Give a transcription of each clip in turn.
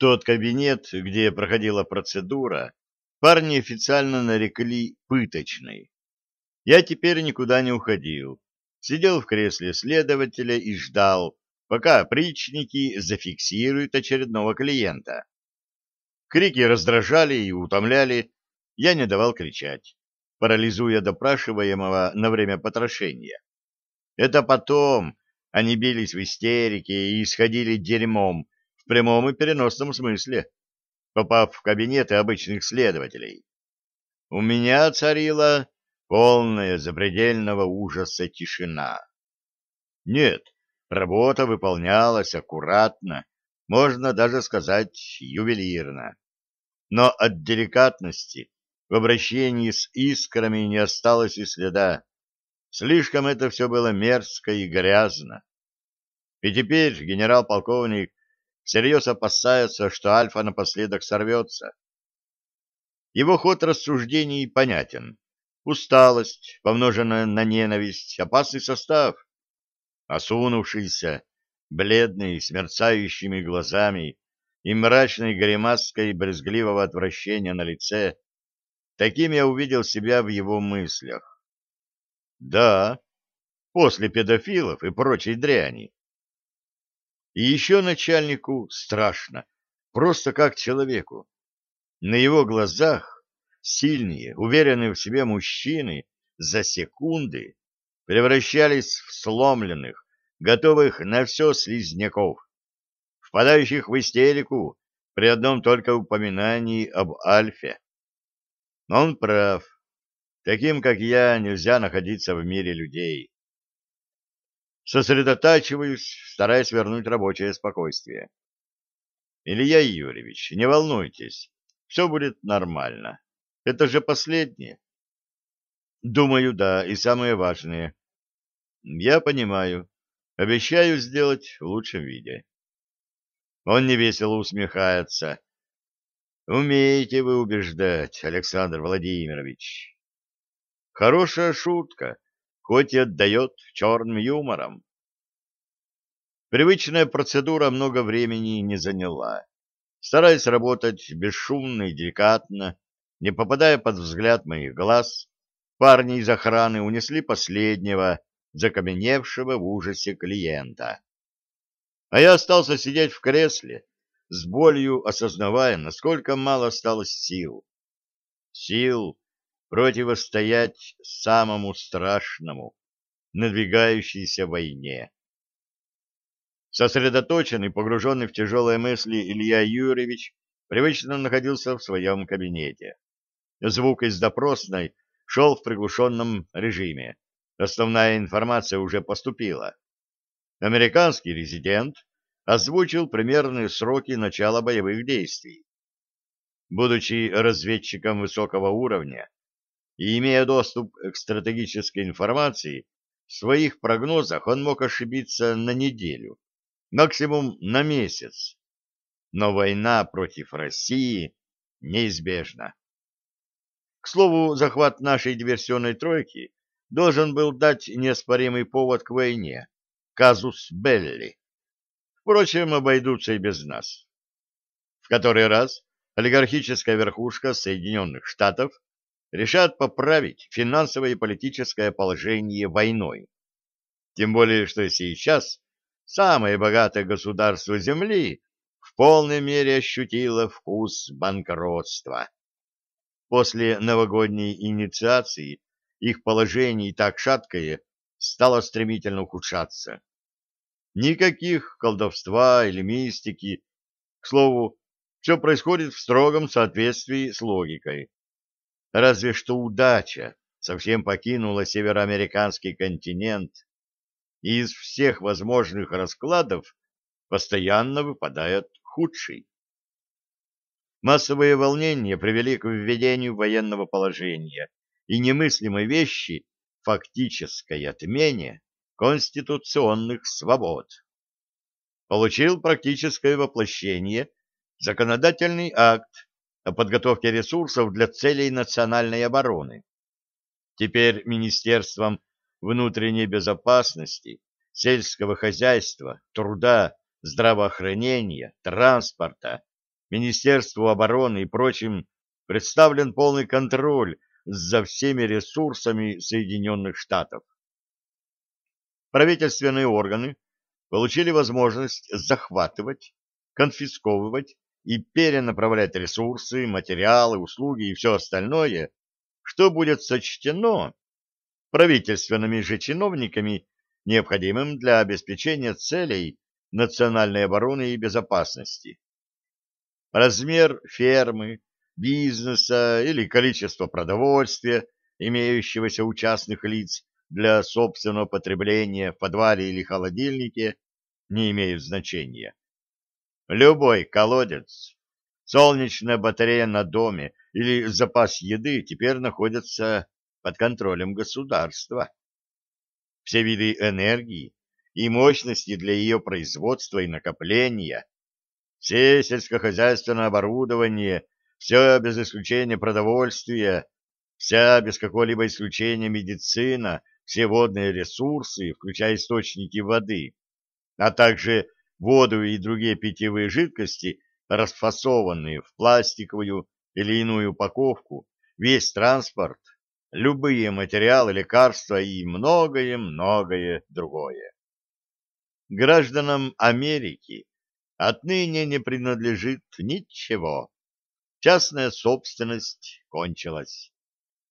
Тот кабинет, где проходила процедура, парни официально нарекли пыточной. Я теперь никуда не уходил. Сидел в кресле следователя и ждал, пока опричники зафиксируют очередного клиента. Крики раздражали и утомляли, я не давал кричать, парализуя допрашиваемого на время потрошения. Это потом они бились в истерике и исходили дерьмом в прямом и переносном смысле, попав в кабинеты обычных следователей. У меня царила полная запредельного ужаса тишина. Нет, работа выполнялась аккуратно, можно даже сказать ювелирно. Но от деликатности в обращении с искрами не осталось и следа. Слишком это все было мерзко и грязно. И теперь генерал-полковник всерьез опасается, что Альфа напоследок сорвется. Его ход рассуждений понятен. Усталость, помноженная на ненависть, опасный состав. Осунувшийся, бледный, с мерцающими глазами и мрачной гримаской брезгливого отвращения на лице, таким я увидел себя в его мыслях. Да, после педофилов и прочей дряни. И еще начальнику страшно, просто как человеку. На его глазах сильные, уверенные в себе мужчины за секунды превращались в сломленных, готовых на все слизняков, впадающих в истерику при одном только упоминании об Альфе. Но он прав. Таким, как я, нельзя находиться в мире людей. Сосредотачиваюсь, стараясь вернуть рабочее спокойствие. Илья Юрьевич, не волнуйтесь, все будет нормально. Это же последнее. Думаю, да, и самое важное. Я понимаю. Обещаю сделать в лучшем виде. Он невесело усмехается. Умеете вы убеждать, Александр Владимирович. Хорошая шутка, хоть и отдает черным юмором. Привычная процедура много времени не заняла. Стараясь работать бесшумно и деликатно, не попадая под взгляд моих глаз, парни из охраны унесли последнего, закаменевшего в ужасе клиента. А я остался сидеть в кресле, с болью осознавая, насколько мало осталось сил. Сил, противостоять самому страшному, надвигающейся войне. Сосредоточенный, погруженный в тяжелые мысли Илья Юрьевич привычно находился в своем кабинете. Звук из допросной шел в приглушенном режиме. Основная информация уже поступила. Американский резидент озвучил примерные сроки начала боевых действий. Будучи разведчиком высокого уровня, и имея доступ к стратегической информации, в своих прогнозах он мог ошибиться на неделю, максимум на месяц. Но война против России неизбежна. К слову, захват нашей диверсионной тройки должен был дать неоспоримый повод к войне, казус Белли. Впрочем, обойдутся и без нас. В который раз олигархическая верхушка Соединенных Штатов решат поправить финансовое и политическое положение войной. Тем более, что сейчас самое богатое государство Земли в полной мере ощутило вкус банкротства. После новогодней инициации их положение и так шаткое стало стремительно ухудшаться. Никаких колдовства или мистики. К слову, все происходит в строгом соответствии с логикой. Разве что удача совсем покинула североамериканский континент, и из всех возможных раскладов постоянно выпадает худший. Массовые волнения привели к введению военного положения и немыслимой вещи фактической отмене конституционных свобод. Получил практическое воплощение законодательный акт о подготовке ресурсов для целей национальной обороны. Теперь Министерством внутренней безопасности, сельского хозяйства, труда, здравоохранения, транспорта Министерству обороны и прочим представлен полный контроль за всеми ресурсами Соединенных Штатов. Правительственные органы получили возможность захватывать, конфисковывать и перенаправлять ресурсы, материалы, услуги и все остальное, что будет сочтено правительственными же чиновниками необходимым для обеспечения целей национальной обороны и безопасности. Размер фермы, бизнеса или количество продовольствия, имеющегося у частных лиц для собственного потребления в подвале или холодильнике, не имеют значения. Любой колодец, солнечная батарея на доме или запас еды теперь находятся под контролем государства. Все виды энергии и мощности для ее производства и накопления, все сельскохозяйственное оборудование, все без исключения продовольствие, вся без какого-либо исключения медицина, все водные ресурсы, включая источники воды, а также воду и другие питьевые жидкости, расфасованные в пластиковую или иную упаковку, весь транспорт, любые материалы, лекарства и многое-многое другое. Гражданам Америки отныне не принадлежит ничего. Частная собственность кончилась.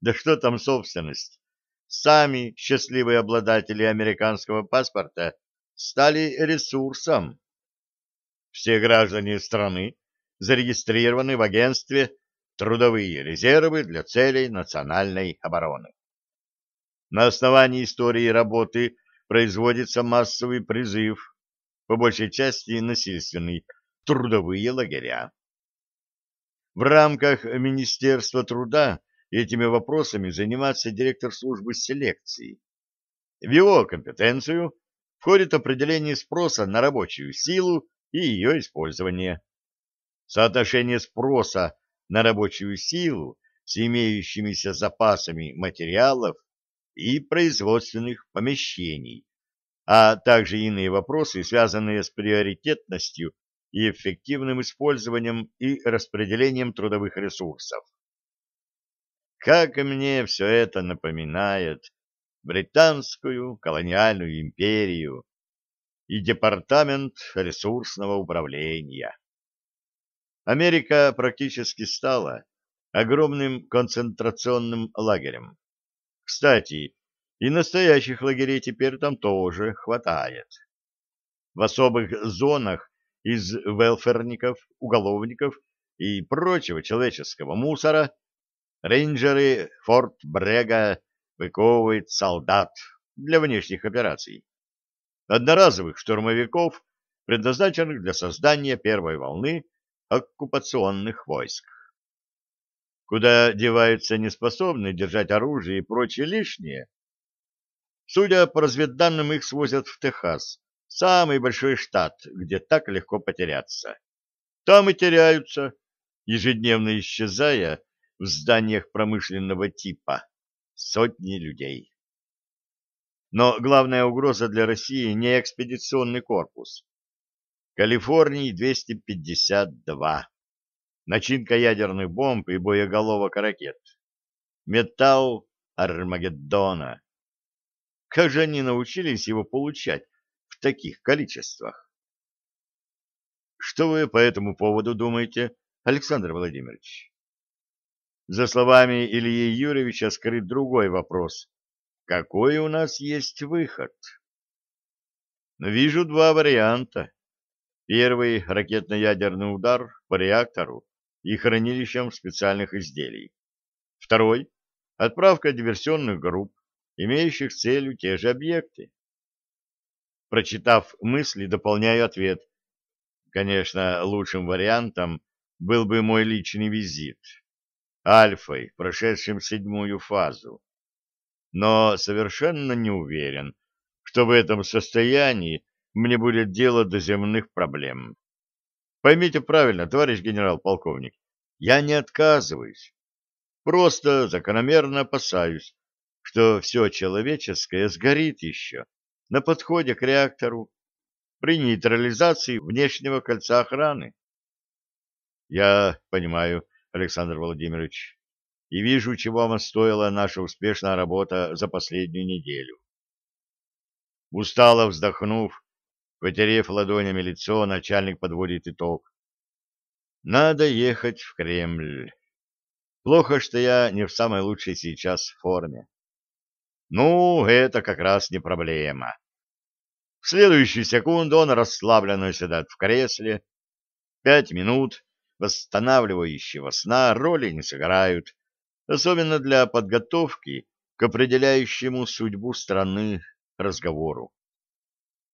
Да что там собственность? Сами счастливые обладатели американского паспорта стали ресурсом. Все граждане страны зарегистрированы в агентстве «Трудовые резервы для целей национальной обороны». На основании истории работы производится массовый призыв, по большей части насильственный, трудовые лагеря. В рамках Министерства труда этими вопросами занимается директор службы селекции. В его компетенцию входит определение спроса на рабочую силу и ее использование. Соотношение спроса на рабочую силу с имеющимися запасами материалов и производственных помещений, а также иные вопросы, связанные с приоритетностью и эффективным использованием и распределением трудовых ресурсов. Как мне все это напоминает британскую колониальную империю и департамент ресурсного управления. Америка практически стала огромным концентрационным лагерем. Кстати, и настоящих лагерей теперь там тоже хватает. В особых зонах из велферников, уголовников и прочего человеческого мусора рейнджеры Форт Брега выковывает солдат для внешних операций. Одноразовых штурмовиков, предназначенных для создания первой волны оккупационных войск. Куда деваются неспособные держать оружие и прочее лишнее? Судя по разведданным, их свозят в Техас, самый большой штат, где так легко потеряться. Там и теряются, ежедневно исчезая в зданиях промышленного типа сотни людей. Но главная угроза для России не экспедиционный корпус. Калифорний 252. Начинка ядерных бомб и боеголовок ракет. Металл Армагеддона. Как же они научились его получать в таких количествах? Что вы по этому поводу думаете, Александр Владимирович? За словами Ильи Юрьевича скрыт другой вопрос. Какой у нас есть выход? Вижу два варианта. Первый — ракетно-ядерный удар по реактору и хранилищам специальных изделий. Второй — отправка диверсионных групп, имеющих целью те же объекты. Прочитав мысли, дополняю ответ. Конечно, лучшим вариантом был бы мой личный визит альфой, прошедшим седьмую фазу. Но совершенно не уверен, что в этом состоянии мне будет дело до земных проблем. Поймите правильно, товарищ генерал-полковник, я не отказываюсь. Просто закономерно опасаюсь, что все человеческое сгорит еще на подходе к реактору при нейтрализации внешнего кольца охраны. Я понимаю, Александр Владимирович, и вижу, чего вам стоила наша успешная работа за последнюю неделю. Устало вздохнув, потерев ладонями лицо, начальник подводит итог. Надо ехать в Кремль. Плохо, что я не в самой лучшей сейчас форме. Ну, это как раз не проблема. В следующую секунду он расслабленно сидит в кресле. Пять минут восстанавливающего сна роли не сыграют, особенно для подготовки к определяющему судьбу страны разговору.